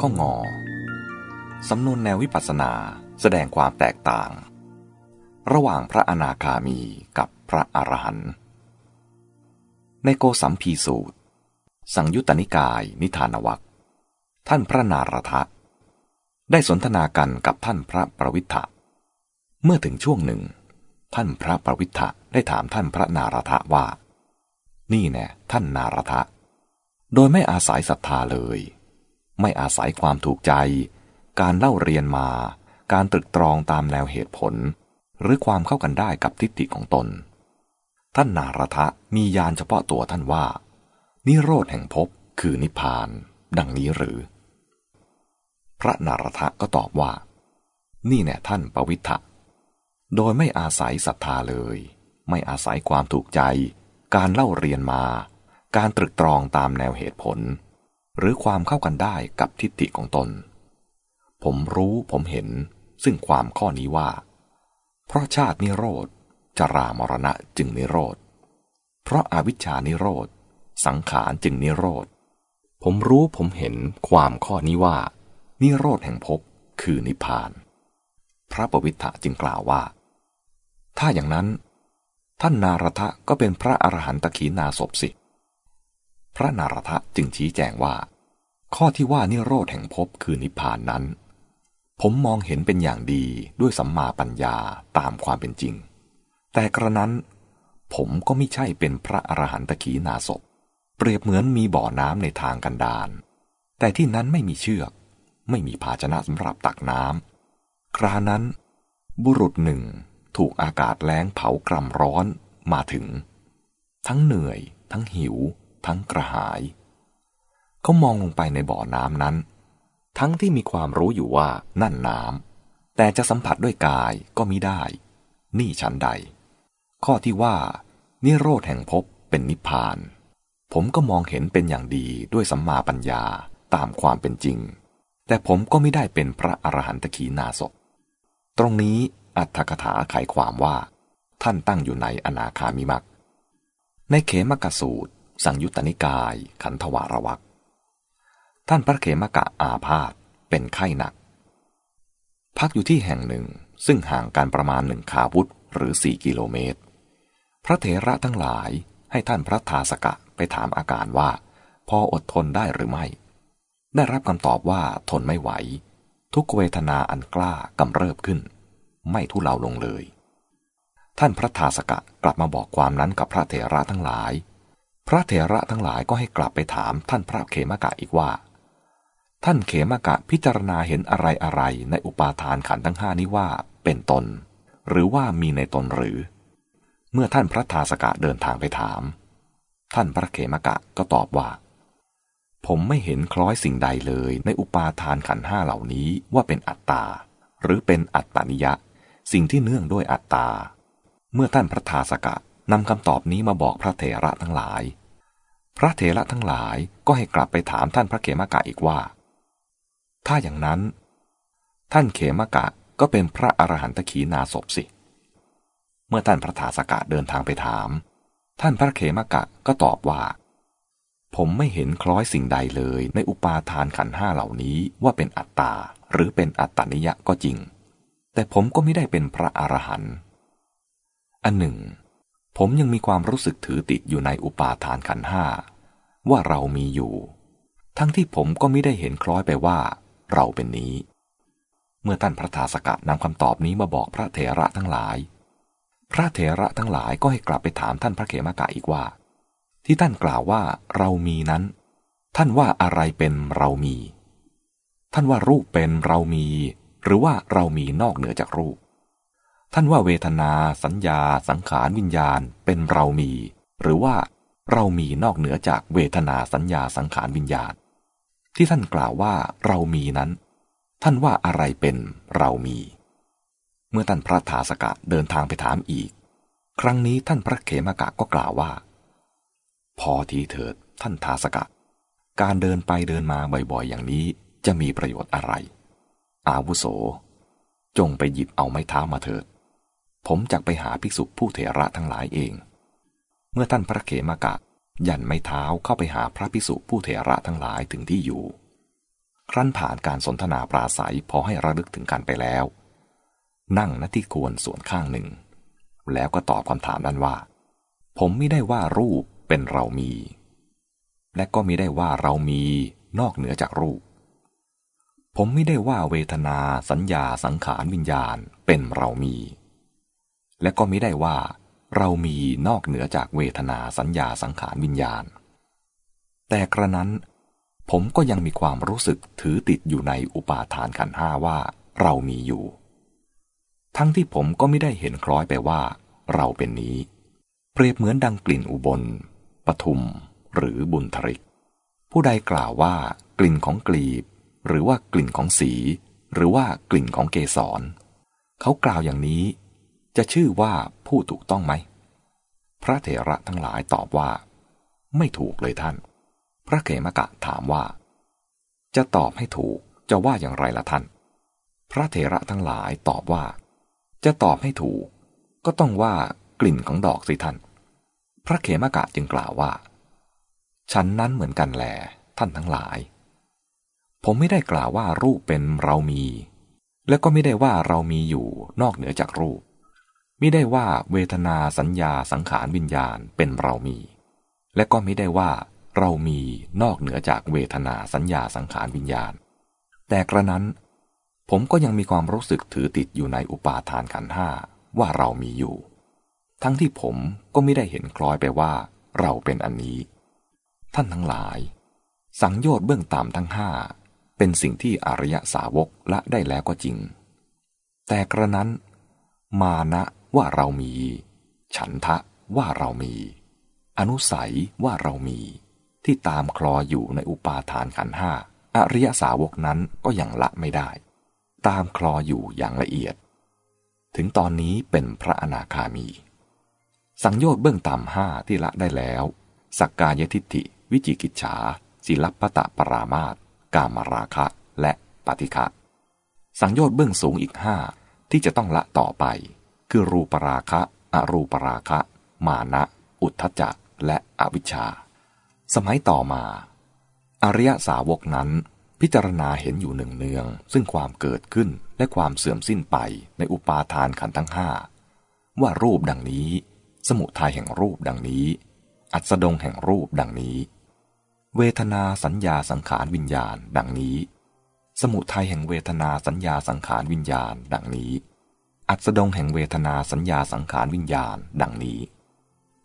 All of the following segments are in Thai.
ข้องอ สำนวนแนววิปัสสนาแสดงความแตกต่าง ระหว่างพระอนาคามีกับพระอรหันต์ ในโกสัมพีสูตร สังยุตตนิกายนิทานวัคท่านพระนารทะ ได้สนทนากันกับท่านพระประวิทธะเมื่อถึงช่วงหนึ่ง ท่านพระประวิทธะได้ถามท่านพระนารทะว่า นี่แน่ท่านนารทะ โดยไม่อาศัยศรัทธาเลย ไม่อาศัยความถูกใจ การเล่าเรียนมา การตรึกตรองตามแนวเหตุผล หรือความเข้ากันได้กับทิฏฐิของตน ท่านนารทะมียานเฉพาะตัวท่านว่า นิโรธแห่งภพคือนิพพาน ดังนี้หรือ พระนารทะก็ตอบว่า นี่แน่ท่านปวิทธะโดยไม่อาศัยศรัทธาเลย ไม่อาศัยความถูกใจ การเล่าเรียนมา การตรึกตรองตามแนวเหตุผล หรือความเข้ากันได้กับทิฏฐิของตน ผมรู้ผมเห็นซึ่งความข้อนี้ว่า เพราะชาตินิโรธจรามรณะจึงนิโรธ เพราะอาวิชชานิโรธ สังขารจึงนิโรธ ผมรู้ผมเห็นความข้อนี้ว่า นิโรธแห่งภพคือนิพพาน พระปวิทธะจึงกล่าวว่า ถ้าอย่างนั้น ท่านนารทะก็เป็นพระอรหันตขีนาศพสิ ระนารทะจึงชี้แจงว่า ข้อที่ว่านิโรธแห่งภพคือนิพพานนั้น ผมมองเห็นเป็นอย่างดีด้วยสัมมาปัญญาตามความเป็นจริง แต่กระนั้นผมก็ไม่ใช่เป็นพระอรหันตขีนาศพ เปรียบเหมือนมีบ่อน้ำในทางกันดารแต่ที่นั้นไม่มีเชือก ไม่มีภาชนะสำหรับตักน้ำครานั้น บุรุษหนึ่งถูกอากาศแล้งเผากรำร้อนมาถึง ทั้งเหนื่อย ทั้งหิว ทั้งกระหาย เขามองลงไปในบ่อน้ำนั้น ทั้งที่มีความรู้อยู่ว่านั่นน้ำแต่จะสัมผัสด้วยกายก็มิได้ นี่ฉันใด ข้อที่ว่า นิโรธแห่งภพเป็นนิพพาน ผมก็มองเห็นเป็นอย่างดีด้วยสัมมาปัญญาตามความเป็นจริง แต่ผมก็ไม่ได้เป็นพระอรหันตขีนาศตรงนี้อัตถกถาไขความว่า ท่านตั้งอยู่ในอนาคามิมักในเขมกสูตร สังยุตตนิกาย ขันธวารวักท่านพระเขมกะอาพาธเป็นไข้หนัก พักอยู่ที่แห่งหนึ่งซึ่งห่างกันประมาณหนึ่งคาวุธหรือสี่กิโลเมตร พระเถระทั้งหลายให้ท่านพระทาสกะไปถามอาการว่า พออดทนได้หรือไม่ ได้รับคำตอบว่าทนไม่ไหว ทุกเวทนาอันกล้ากำเริบขึ้น ไม่ทุเลาลงเลย ท่านพระทาสกะกลับมาบอกความนั้นกับพระเถระทั้งหลาย พระเถระทั้งหลายก็ให้กลับไปถามท่านพระเขมกะอีกว่า ท่านเขมกะพิจารณาเห็นอะไรอะไรในอุปาทานขันธ์ทั้งห้านี้ว่าเป็นตน หรือว่ามีในตนหรือ เมื่อท่านพระทาสกะเดินทางไปถาม ท่านพระเขมกะก็ตอบว่า ผมไม่เห็นคล้อยสิ่งใดเลยในอุปาทานขันธ์ห้าเหล่านี้ว่าเป็นอัตตา หรือเป็นอัตตานิยะ สิ่งที่เนื่องด้วยอัตตา เมื่อท่านพระทาสกะนำคำตอบนี้มาบอกพระเถระทั้งหลาย พระเถระทั้งหลายก็ให้กลับไปถามท่านพระเขมกะอีกว่า ถ้าอย่างนั้น ท่านเขมกะก็เป็นพระอรหันตขีนาศพสิ เมื่อท่านพระทาสกะเดินทางไปถาม ท่านพระเขมกะก็ตอบว่า ผมไม่เห็นคล้อยสิ่งใดเลยในอุปาทานขันห้าเหล่านี้ว่าเป็นอัตตาหรือเป็นอัตตนิยะก็จริง แต่ผมก็ไม่ได้เป็นพระอรหันต์อันหนึ่ง ผมยังมีความรู้สึกถือติดอยู่ในอุปาทานขันห้า ว่าเรามีอยู่ ทั้งที่ผมก็ไม่ได้เห็นคล้อยไปว่า เราเป็นนี้ เมื่อท่านพระทาสกะนำคำตอบนี้มาบอกพระเถระทั้งหลาย พระเถระทั้งหลายก็ให้กลับไปถามท่านพระเขมกะอีกว่า ที่ท่านกล่าวว่าเรามีนั้น ท่านว่าอะไรเป็นเรามี ท่านว่ารูปเป็นเรามี หรือว่าเรามีนอกเหนือจากรูป ท่านว่าเวทนา สัญญา สังขารวิญญาณเป็นเรามี หรือว่า เรามีนอกเหนือจากเวทนาสัญญาสังขารวิญญาณ ที่ท่านกล่าวว่าเรามีนั้น ท่านว่าอะไรเป็นเรามี เมื่อท่านพระทาสกะเดินทางไปถามอีก ครั้งนี้ท่านพระเขมกะก็กล่าวว่า พอทีเถิดท่านทาสกะ การเดินไปเดินมาบ่อยๆ อย่างนี้จะมีประโยชน์อะไร อาวุโส จงไปหยิบเอาไม้เท้ามาเถิด ผมจะไปหาภิกษุผู้เถระทั้งหลายเอง เมื่อท่านพระเขมกะ ยันไม้เท้าเข้าไปหาพระภิกษุผู้เถระทั้งหลายถึงที่อยู่ ครั้นผ่านการสนทนาปราศัยพอให้ระลึกถึงกันไปแล้ว นั่งณที่ควรส่วนข้างหนึ่ง แล้วก็ตอบคำถามนั้นว่า ผมไม่ได้ว่ารูปเป็นเรามี และก็ไม่ได้ว่าเรามีนอกเหนือจากรูป ผมไม่ได้ว่าเวทนาสัญญาสังขารวิญญาณเป็นเรามี และก็ไม่ได้ว่า เรามีนอกเหนือจากเวทนาสัญญาสังขารวิญญาณ แต่กระนั้นผมก็ยังมีความรู้สึกถือติดอยู่ในอุปาทานขันห้าว่าเรามีอยู่ ทั้งที่ผมก็ไม่ได้เห็นคล้อยไปว่า เราเป็นนี้ เปรียบเหมือนดังกลิ่นอุบลปทุม หรือบุญทริก ผู้ใดกล่าวว่ากลิ่นของกลีบ หรือว่ากลิ่นของสี หรือว่ากลิ่นของเกสร เขากล่าวอย่างนี้ จะชื่อว่าผู้ถูกต้องไหม พระเถระทั้งหลายตอบว่า ไม่ถูกเลยท่าน พระเขมกะถามว่า จะตอบให้ถูกจะว่าอย่างไรล่ะท่าน พระเถระทั้งหลายตอบว่า จะตอบให้ถูก ก็ต้องว่ากลิ่นของดอกสิท่าน พระเขมกะจึงกล่าวว่า ฉันนั้นเหมือนกันแหลท่านทั้งหลาย ผมไม่ได้กล่าวว่ารูปเป็นเรามี และก็ไม่ได้ว่าเรามีอยู่นอกเหนือจากรูป ม่ได้ว่าเวทนาสัญญาสังขารวิญญาณเป็นเรามี และก็ไม่ได้ว่าเรามีนอกเหนือจากเวทนาสัญญาสังขารวิญญาณ แต่กระนั้น ผมก็ยังมีความรู้สึกถือติดอยู่ในอุปาทานขันห้าว่าเรามีอยู่ ทั้งที่ผมก็ไม่ได้เห็นคล้อยไปว่า เราเป็นอันนี้ ท่านทั้งหลาย สังโยชน์เบื้องต่ำทั้งห้าเป็นสิ่งที่อริยสาวกละได้แล้วก็จริง แต่กระนั้น มานะ ว่าเรามี ฉันทะว่าเรามี อนุสัยว่าเรามี ที่ตามคลออยู่ในอุปาทานขันห้าอริยสาวกนั้นก็ยังละไม่ได้ ตามคลออยู่อย่างละเอียด ถึงตอนนี้เป็นพระอนาคามี สังโยชน์เบื้องต่ำห้าที่ละได้แล้ว สักกายทิฏฐิ วิจิกิจฉาศิลปตะปรามาตกามราคะและปฏิฆะสังโยชน์เบื้องสูงอีกห้าที่จะต้องละต่อไป คือรูปราคะ อรูปราคะ มานะ อุทธจักและอวิชชา สมัยต่อมา อริยสาวกนั้น พิจารณาเห็นอยู่หนึ่งเนือง ซึ่งความเกิดขึ้นและความเสื่อมสิ้นไปในอุปาทานขันธ์ทั้งห้าว่ารูปดังนี้ สมุทัยแห่งรูปดังนี้ อัสดงแห่งรูปดังนี้ เวทนาสัญญาสังขารวิญญาณ ดังนี้ สมุทัยแห่งเวทนาสัญญาสังขารวิญญาณ ดังนี้ อัสดงแห่งเวทนาสัญญาสังขารวิญญาณ ดังนี้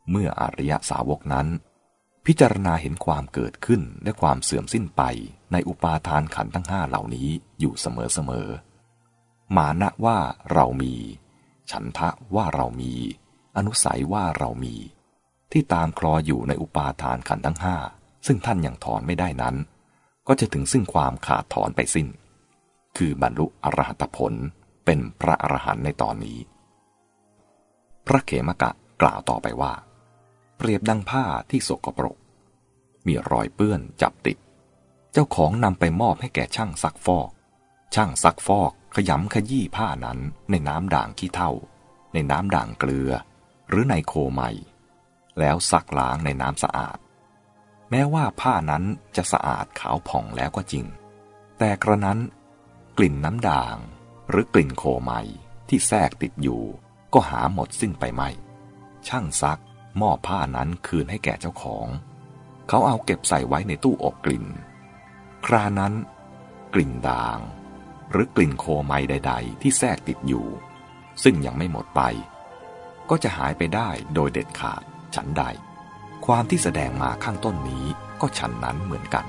เมื่ออริยสาวกนั้น พิจารณาเห็นความเกิดขึ้นและความเสื่อมสิ้นไปในอุปาทานขันทั้งห้าเหล่านี้อยู่เสมอๆมานะว่าเรามี ฉันทะว่าเรามี อนุสัยว่าเรามี ที่ตามคลออยู่ในอุปาทานขันทั้งห้าซึ่งท่านยังถอนไม่ได้นั้น ก็จะถึงซึ่งความขาดถอนไปสิ้น คือบรรลุอรหัตผล เป็นพระอรหันต์ในตอนนี้ พระเขมกะกล่าวต่อไปว่า เปรียบดังผ้าที่สกปรก มีรอยเปื้อนจับติด เจ้าของนำไปมอบให้แก่ช่างซักฟอก ช่างซักฟอกขยำขยี้ผ้านั้นในน้ำด่างขี้เถ้าในน้ำด่างเกลือ หรือในโคไม่ แล้วซักล้างในน้ำสะอาด แม้ว่าผ้านั้นจะสะอาดขาวผ่องแล้วก็จริง แต่กระนั้นกลิ่นน้ำด่าง หรือกลิ่นโคไมที่แทรกติดอยู่ ก็หาหมดสิ้นไปไม่ ช่างซักหม้อผ้านั้นคืนให้แก่เจ้าของ เขาเอาเก็บใส่ไว้ในตู้อบกลิ่น ครานั้น กลิ่นด่าง หรือกลิ่นโคไมใด ๆ ที่แทรกติดอยู่ ซึ่งยังไม่หมดไป ก็จะหายไปได้โดยเด็ดขาดฉันใด ความที่แสดงมาข้างต้นนี้ก็ฉันนั้นเหมือนกัน